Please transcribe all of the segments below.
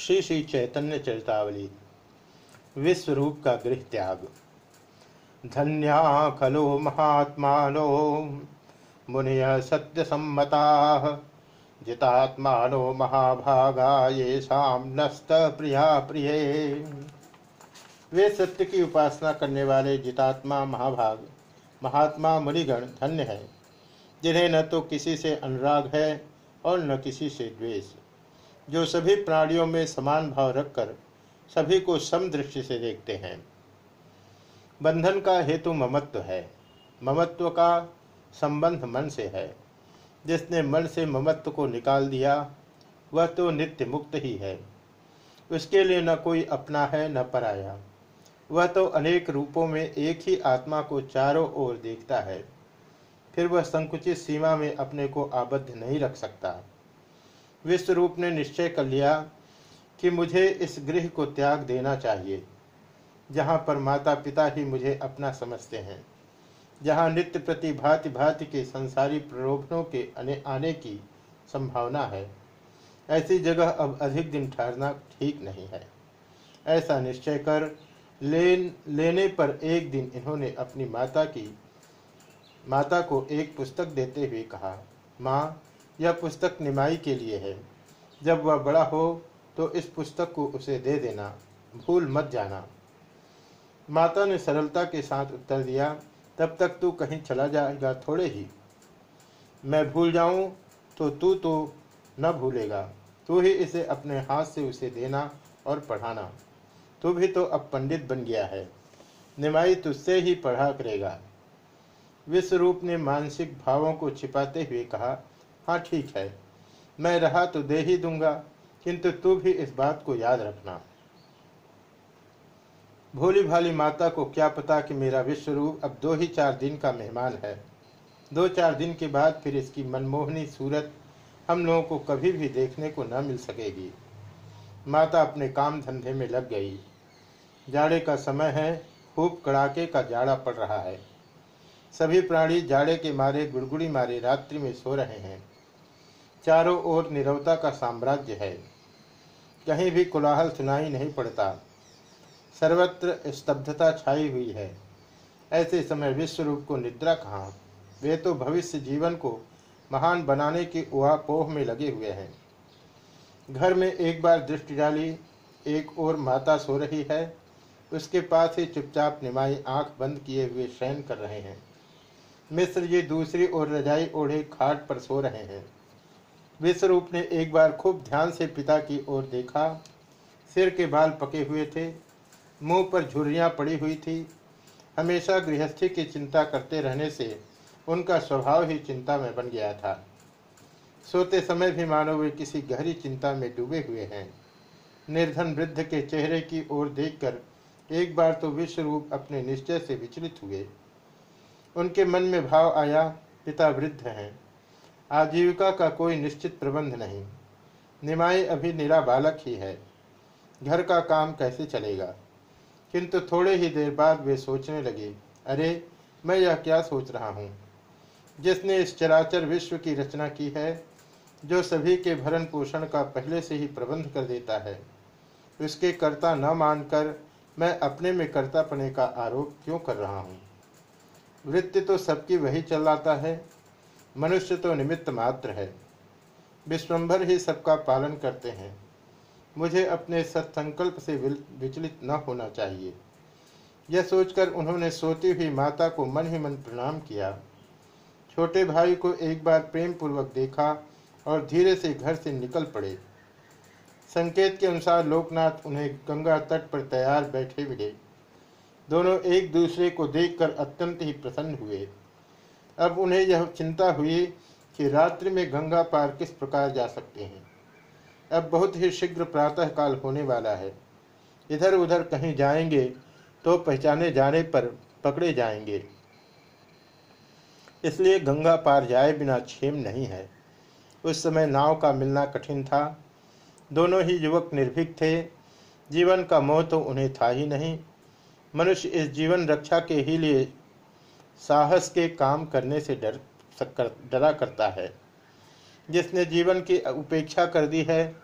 श्री श्री चैतन्य चरितावली विश्व रूप का गृह त्याग। धन्या खलु महात्मा मुनिय सत्य सम्मता जितात्मा महाभागा, ये शाम नस्त प्रिया प्रिय। वे सत्य की उपासना करने वाले जितात्मा महाभाग, महात्मा मुनिगण धन्य है, जिन्हें न तो किसी से अनुराग है और न किसी से द्वेष। जो सभी प्राणियों में समान भाव रखकर सभी को सम दृष्टि से देखते हैं। बंधन का हेतु ममत्व है। ममत्व का संबंध मन से है। जिसने मन से ममत्व को निकाल दिया, वह तो नित्य मुक्त ही है। उसके लिए न कोई अपना है, न पराया। वह तो अनेक रूपों में एक ही आत्मा को चारों ओर देखता है। फिर वह संकुचित सीमा में अपने को आबद्ध नहीं रख सकता। विश्व रूप ने निश्चय कर लिया कि मुझे इस गृह को त्याग देना चाहिए जहाँ पर माता पिता ही मुझे अपना समझते हैं जहाँ नित्य प्रति भांति भांति के संसारी प्रलोभनों के आने, आने की संभावना है। ऐसी जगह अब अधिक दिन ठहरना ठीक नहीं है। ऐसा निश्चय कर लेन लेने पर एक दिन इन्होंने अपनी माता की माता को एक पुस्तक देते हुए कहा माँ यह पुस्तक निमाई के लिए है। जब वह बड़ा हो तो इस पुस्तक को उसे दे देना। भूल मत जाना। माता ने सरलता के साथ उत्तर दिया, तब तक तू कहीं चला जाएगा थोड़े ही। मैं भूल जाऊँ तो तू तो न भूलेगा। तू ही इसे अपने हाथ से उसे देना और पढ़ाना। तू भी तो अब पंडित बन गया है। निमाई तुझसे ही पढ़ा करेगा। विश्वरूप ने मानसिक भावों को छिपाते हुए कहा हाँ ठीक है। मैं रहा तो दे ही दूँगा, किंतु तू भी इस बात को याद रखना। भोली भाली माता को क्या पता कि मेरा विश्व रूप अब दो ही चार दिन का मेहमान है। दो चार दिन के बाद फिर इसकी मनमोहनी सूरत हम लोगों को कभी भी देखने को न मिल सकेगी। माता अपने काम धंधे में लग गई। जाड़े का समय है, खूब कड़ाके का जाड़ा पड़ रहा है। सभी प्राणी जाड़े के मारे, गुड़गुड़ी मारे रात्रि में सो रहे हैं। चारों ओर निरवता का साम्राज्य है। कहीं भी कोलाहल सुनाई नहीं पड़ता। सर्वत्र स्तब्धता छाई हुई है। ऐसे समय विश्व रूप को निद्रा कहाँ? वे तो भविष्य जीवन को महान बनाने की उहापोह में लगे हुए हैं। घर में एक बार दृष्टि डाली एक और माता सो रही है। उसके पास ही चुपचाप निमाई आँख बंद किए हुए शयन कर रहे हैं। मिस्र जी दूसरी ओर रजाई ओढ़े खाट पर सो रहे हैं। विश्वरूप ने एक बार खूब ध्यान से पिता की ओर देखा। सिर के बाल पके हुए थे। मुँह पर झुर्रियाँ पड़ी हुई थी। हमेशा गृहस्थी की चिंता करते रहने से उनका स्वभाव ही चिंता में बन गया था। सोते समय भी मानो वे किसी गहरी चिंता में डूबे हुए हैं। निर्धन वृद्ध के चेहरे की ओर देखकर एक बार तो विश्वरूप अपने निश्चय से विचलित हुए। उनके मन में भाव आया, पिता वृद्ध हैं। आजीविका का कोई निश्चित प्रबंध नहीं। निमाई अभी निरा बालक ही है। घर का काम कैसे चलेगा? किंतु थोड़े ही देर बाद वे सोचने लगे, अरे, मैं यह क्या सोच रहा हूँ? जिसने इस चराचर विश्व की रचना की है, जो सभी के भरण पोषण का पहले से ही प्रबंध कर देता है, उसके कर्ता न मानकर मैं अपने में कर्तापने का आरोप क्यों कर रहा हूँ? वृत्ति तो सबकी वही चलाता है। मनुष्य तो निमित्त मात्र है। विश्वम्भर ही सबका पालन करते हैं। मुझे अपने सत्संकल्प से विचलित न होना चाहिए। यह सोचकर उन्होंने सोती हुई माता को मन ही मन प्रणाम किया। छोटे भाई को एक बार प्रेम पूर्वक देखा और धीरे से घर से निकल पड़े। संकेत के अनुसार लोकनाथ उन्हें गंगा तट पर तैयार बैठे मिले दोनों एक दूसरे को देखकर अत्यंत ही प्रसन्न हुए। अब उन्हें यह चिंता हुई कि रात्रि में गंगा पार किस प्रकार जा सकते हैं। अब बहुत ही शीघ्र प्रातः काल होने वाला है। इधर उधर कहीं जाएँगे तो पहचाने जाने पर पकड़े जाएँगे। इसलिए गंगा पार जाए बिना क्षेम नहीं है। उस समय नाव का मिलना कठिन था। दोनों ही युवक निर्भीक थे। जीवन का मोह तो उन्हें था ही नहीं। मनुष्य इस जीवन रक्षा के ही लिए साहस के काम करने से डर डरा करता है। जिसने जीवन की उपेक्षा कर दी है,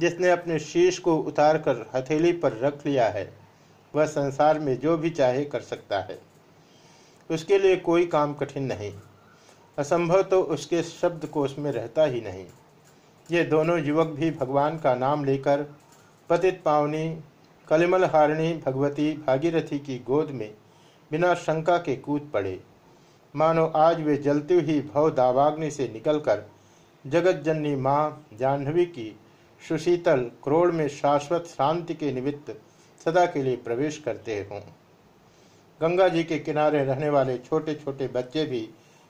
जिसने अपने शीश को उतारकर हथेली पर रख लिया है, वह संसार में जो भी चाहे कर सकता है। उसके लिए कोई काम कठिन नहीं। असंभव तो उसके शब्द कोश में रहता ही नहीं। ये दोनों युवक भी भगवान का नाम लेकर, पतित पावनी, कलिमल हारिणी, भगवती भागीरथी की गोद में बिना शंका के कूद पड़े। मानो आज वे जलती हुई भव दावाग्नि से निकलकर जगत जननी माँ जाह्नवी की सुशीतल क्रोड़ में शाश्वत शांति के निमित्त सदा के लिए प्रवेश करते हों। गंगा जी के किनारे रहने वाले छोटे छोटे बच्चे भी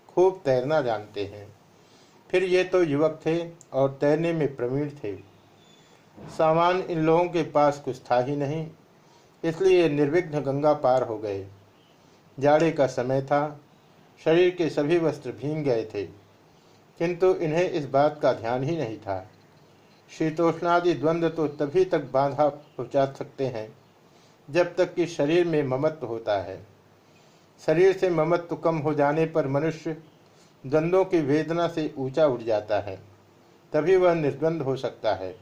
खूब तैरना जानते हैं। फिर ये तो युवक थे और तैरने में प्रवीण थे। सामान इन लोगों के पास कुछ था ही नहीं, इसलिए निर्विघ्न गंगा पार हो गए। जाड़े का समय था। शरीर के सभी वस्त्र भींग गए थे, किंतु इन्हें इस बात का ध्यान ही नहीं था। शीतोष्णादि द्वंद्व तो तभी तक बाधा पहुँचा सकते हैं, जब तक कि शरीर में ममत्व होता है। शरीर से ममत्व कम हो जाने पर मनुष्य द्वंद्वों की वेदना से ऊँचा उठ जाता है, तभी वह निर्द्वंद हो सकता है।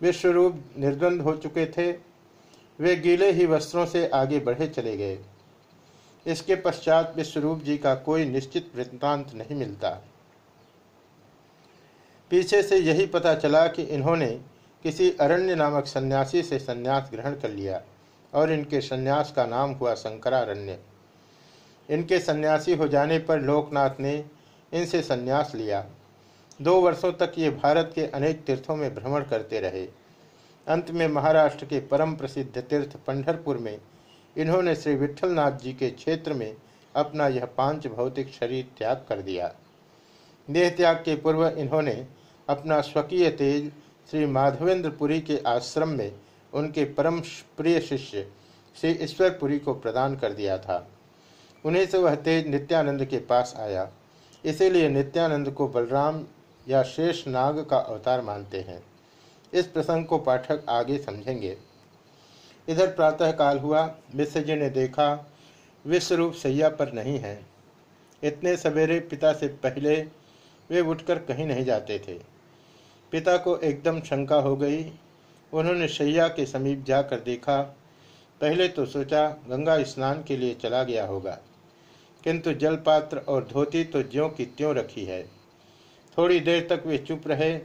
विश्वरूप निर्द्वंद हो चुके थे, वे गीले ही वस्त्रों से आगे बढ़े चले गए। इसके पश्चात विश्वरूप जी का कोई निश्चित वृत्तांत नहीं मिलता। पीछे से यही पता चला कि इन्होंने किसी अरण्य नामक सन्यासी से सन्यास ग्रहण कर लिया और इनके सन्यास का नाम हुआ शंकरारण्य। इनके सन्यासी हो जाने पर लोकनाथ ने इनसे सन्यास लिया। दो वर्षों तक ये भारत के अनेक तीर्थों में भ्रमण करते रहे। अंत में महाराष्ट्र के परम प्रसिद्ध तीर्थ पंढरपुर में इन्होंने श्री विठलनाथ जी के क्षेत्र में अपना यह पाँच भौतिक शरीर त्याग कर दिया। देह त्याग के पूर्व इन्होंने अपना स्वकीय तेज श्री माधवेंद्रपुरी के आश्रम में उनके परम प्रिय शिष्य श्री ईश्वरपुरी को प्रदान कर दिया था। उन्हें से वह तेज नित्यानंद के पास आया। इसीलिए नित्यानंद को बलराम या शेष नाग का अवतार मानते हैं। इस प्रसंग को पाठक आगे समझेंगे। इधर प्रातः काल हुआ मिश्र जी ने देखा विश्वरूप सैया पर नहीं है। इतने सवेरे पिता से पहले वे उठकर कहीं नहीं जाते थे। पिता को एकदम शंका हो गई। उन्होंने सैया के समीप जाकर देखा। पहले तो सोचा, गंगा स्नान के लिए चला गया होगा। किंतु जलपात्र और धोती तो ज्यों की त्यों रखी है। थोड़ी देर तक वे चुप रहे,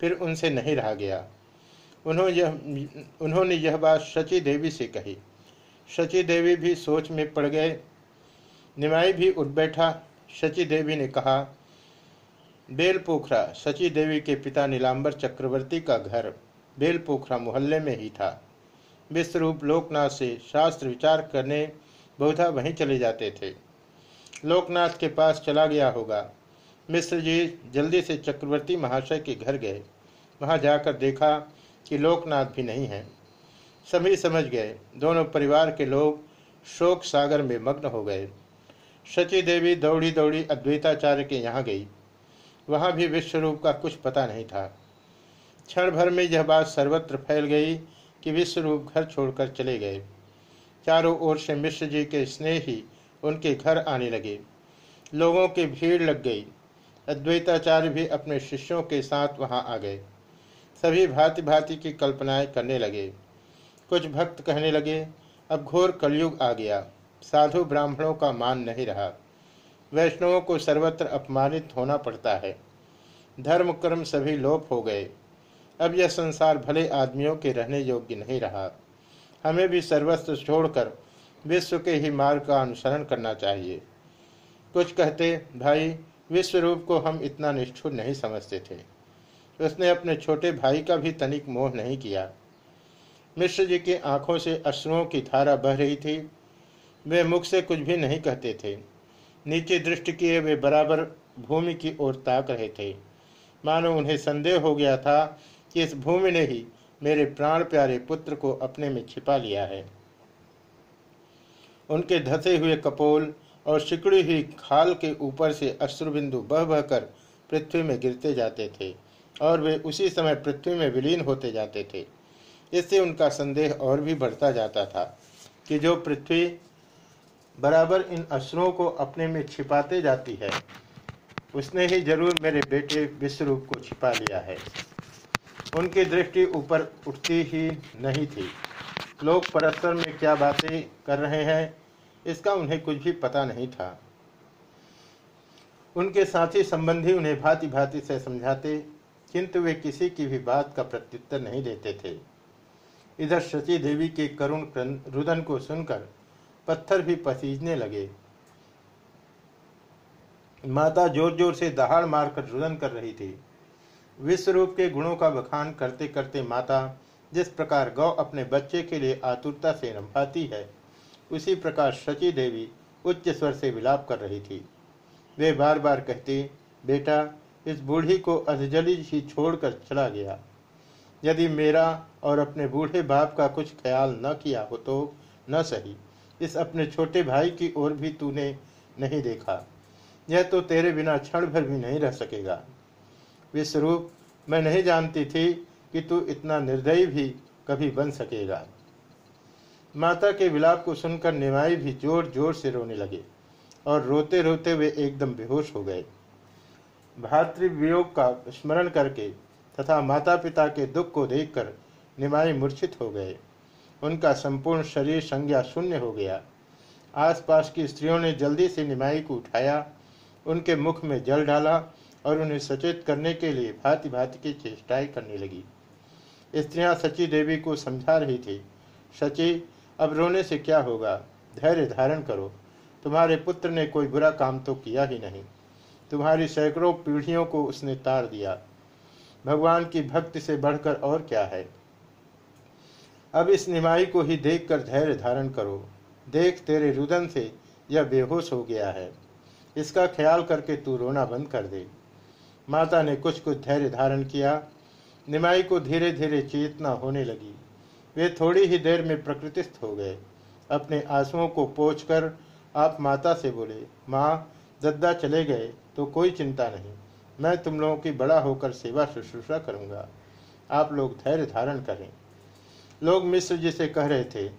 फिर उनसे नहीं रहा गया। उन्होंने यह उन्होंने यह बात शची देवी से कही। शची देवी भी सोच में पड़ गए। निमाई भी उठ बैठा। शची देवी ने कहा बेलपोखरा शची देवी के पिता नीलांबर चक्रवर्ती का घर बेलपोखरा मोहल्ले में ही था। विश्वरूप लोकनाथ से शास्त्र विचार करने बहुधा वहीं चले जाते थे। लोकनाथ के पास चला गया होगा। मिश्र जी जल्दी से चक्रवर्ती महाशय के घर गए। वहाँ जाकर देखा कि लोकनाथ भी नहीं है। सभी समझ गए। दोनों परिवार के लोग शोक सागर में मग्न हो गए। शची देवी दौड़ी दौड़ी अद्वैताचार्य के यहाँ गई। वहाँ भी विश्वरूप का कुछ पता नहीं था। क्षण भर में यह बात सर्वत्र फैल गई कि विश्वरूप घर छोड़कर चले गए। चारों ओर से मिश्र जी के स्नेह ही उनके घर आने लगे। लोगों की भीड़ लग गई। अद्वैताचार्य भी अपने शिष्यों के साथ वहाँ आ गए। सभी भांति भांति की कल्पनाएँ करने लगे। कुछ भक्त कहने लगे, अब घोर कलयुग आ गया। साधु ब्राह्मणों का मान नहीं रहा। वैष्णवों को सर्वत्र अपमानित होना पड़ता है। धर्म कर्म सभी लोप हो गए। अब यह संसार भले आदमियों के रहने योग्य नहीं रहा। हमें भी सर्वस्व छोड़कर विश्व के ही मार्ग का अनुसरण करना चाहिए। कुछ कहते, भाई, विश्व रूप को हम इतना निष्ठुर नहीं समझते थे। उसने अपने छोटे भाई का भी तनिक मोह नहीं किया। मिश्र जी की आँखों से अश्रुओं की धारा बह रही थी। वे मुख से कुछ भी नहीं कहते थे। नीचे दृष्टि किए वे बराबर भूमि की ओर ताक रहे थे। मानो उन्हें संदेह हो गया था कि इस भूमि ने ही मेरे प्राण प्यारे पुत्र को अपने में छिपा लिया है। उनके धसे हुए कपोल और सिकड़ी हुई खाल के ऊपर से अश्रुबिंदु बह बहकर पृथ्वी में गिरते जाते थे। और वे उसी समय पृथ्वी में विलीन होते जाते थे। इससे उनका संदेह और भी बढ़ता जाता था कि जो पृथ्वी बराबर इन अश्रुओं को अपने में छिपाते जाती है, उसने ही ज़रूर मेरे बेटे विश्वरूप को छिपा लिया है। उनकी दृष्टि ऊपर उठती ही नहीं थी। लोग परस्पर में क्या बातें कर रहे हैं, इसका उन्हें कुछ भी पता नहीं था। उनके साथी संबंधी उन्हें भांति भांति से समझाते किंतु वे किसी की भी बात का प्रत्युत्तर नहीं देते थे। इधर शची देवी के करुण रुदन को सुनकर पत्थर भी पसीजने लगे। माता ज़ोर ज़ोर से दहाड़ मारकर रुदन कर रही थी। विश्वरूप के गुणों का बखान करते करते माता जिस प्रकार गौ अपने बच्चे के लिए आतुरता से रंभाती है, उसी प्रकार शची देवी उच्च स्वर से विलाप कर रही थी। वे बार बार कहती, बेटा इस बूढ़ी को अधजली ही छोड़कर चला गया। यदि मेरा और अपने बूढ़े बाप का कुछ ख्याल न किया हो तो न सही। इस अपने छोटे भाई की ओर भी तूने नहीं देखा। यह तो तेरे बिना क्षण भर भी नहीं रह सकेगा। विश्वरूप, मैं नहीं जानती थी कि तू इतना निर्दयी भी कभी बन सकेगा। माता के विलाप को सुनकर निमाई भी ज़ोर ज़ोर से रोने लगे और रोते रोते वे एकदम बेहोश हो गए। भातृवियोग का स्मरण करके तथा माता पिता के दुख को देखकर निमाई मूर्छित हो गए। उनका संपूर्ण शरीर संज्ञा शून्य हो गया। आसपास की स्त्रियों ने जल्दी से निमाई को उठाया, उनके मुख में जल डाला और उन्हें सचेत करने के लिए भांति भांति की चेष्टाएँ करने लगी। स्त्रियाँ सची देवी को समझा रही थी, सची, अब रोने से क्या होगा? धैर्य धारण करो। तुम्हारे पुत्र ने कोई बुरा काम तो किया ही नहीं। तुम्हारी सैकड़ों पीढ़ियों को उसने तार दिया। भगवान की भक्ति से बढ़कर और क्या है? अब इस निमाई को ही देखकर धैर्य धारण करो। देख तेरे रुदन से यह बेहोश हो गया है। इसका ख्याल करके तू रोना बंद कर दे। माता ने कुछ कुछ धैर्य धारण किया। निमाई को धीरे धीरे चेतना होने लगी। वे थोड़ी ही देर में प्रकृतिस्थ हो गए। अपने आंसुओं को पोछकर आप माता से बोले, माँ दद्दा चले गए तो कोई चिंता नहीं। मैं तुम लोगों की बड़ा होकर सेवा शुश्रूषा करूँगा। आप लोग धैर्य धारण करें। लोग मिश्र जी से कह रहे थे,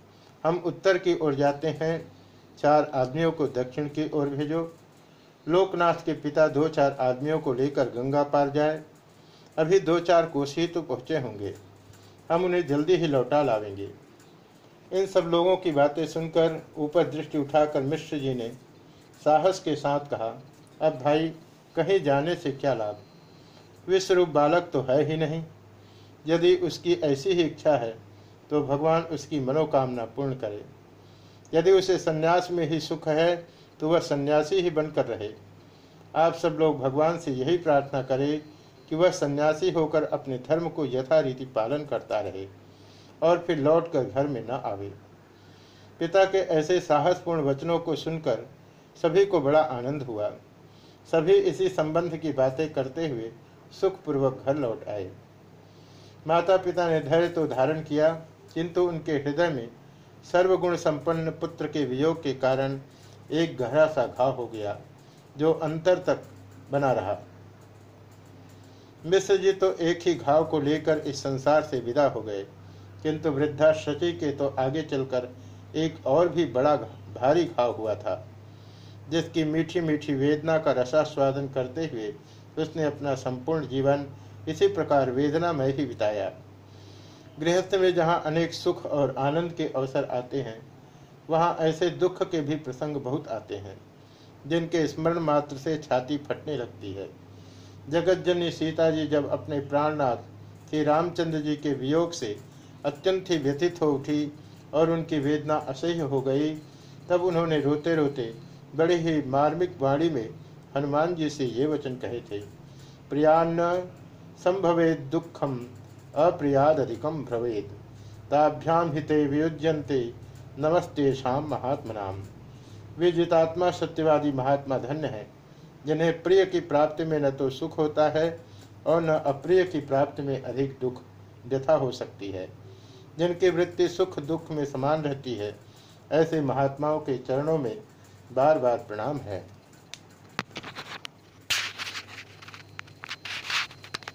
हम उत्तर की ओर जाते हैं। चार आदमियों को दक्षिण की ओर भेजो। लोकनाथ के पिता दो चार आदमियों को लेकर गंगा पार जाए। अभी दो चार कोस ही तो पहुँचे होंगे। हम उन्हें जल्दी ही लौटा लावेंगे। इन सब लोगों की बातें सुनकर ऊपर दृष्टि उठाकर मिश्र जी ने साहस के साथ कहा अब भाई, कहीं जाने से क्या लाभ? विश्वरूप बालक तो है ही नहीं। यदि उसकी ऐसी ही इच्छा है तो भगवान उसकी मनोकामना पूर्ण करे। यदि उसे सन्यास में ही सुख है तो वह सन्यासी ही बनकर रहे। आप सब लोग भगवान से यही प्रार्थना करें कि वह सन्यासी होकर अपने धर्म को यथारीति पालन करता रहे और फिर लौटकर घर में न आवे। पिता के ऐसे साहसपूर्ण वचनों को सुनकर सभी को बड़ा आनंद हुआ। सभी इसी संबंध की बातें करते हुए सुखपूर्वक घर लौट आए। माता पिता ने धैर्य तो धारण किया, किंतु उनके हृदय में सर्वगुण संपन्न पुत्र के वियोग के कारण एक गहरा सा घाव हो गया, जो अंतर तक बना रहा। मिश्र जी तो एक ही घाव को लेकर इस संसार से विदा हो गए, किंतु वृद्धा शची के तो आगे चलकर एक और भी बड़ा भारी घाव हुआ था। जिसकी मीठी मीठी वेदना का रसास्वादन करते हुए उसने अपना संपूर्ण जीवन इसी प्रकार वेदना में ही बिताया। गृहस्थ में जहाँ अनेक सुख और आनंद के अवसर आते हैं, वहाँ ऐसे दुख के भी प्रसंग बहुत आते हैं, जिनके स्मरण मात्र से छाती फटने लगती है। जगत जननी सीता जी जब अपने प्राणनाथ श्री रामचंद्र जी के वियोग से अत्यंत ही व्यथित हो उठी और उनकी वेदना असह्य हो गई, तब उन्होंने रोते रोते बड़े ही मार्मिक वाणी में हनुमान जी से ये वचन कहे थे, प्रियान्न संभवे दुखम अप्रियादधिकम भ्रवेद ताभ्याम हिते वियुज्यंते नमस्ते शाम महात्मनाम वे जितात्मा सत्यवादी महात्मा धन्य है, जिन्हें प्रिय की प्राप्ति में न तो सुख होता है और न अप्रिय की प्राप्ति में अधिक दुख व्यथा हो सकती है। जिनकी वृत्ति सुख दुख में समान रहती है, ऐसे महात्माओं के चरणों में बार बार प्रणाम है।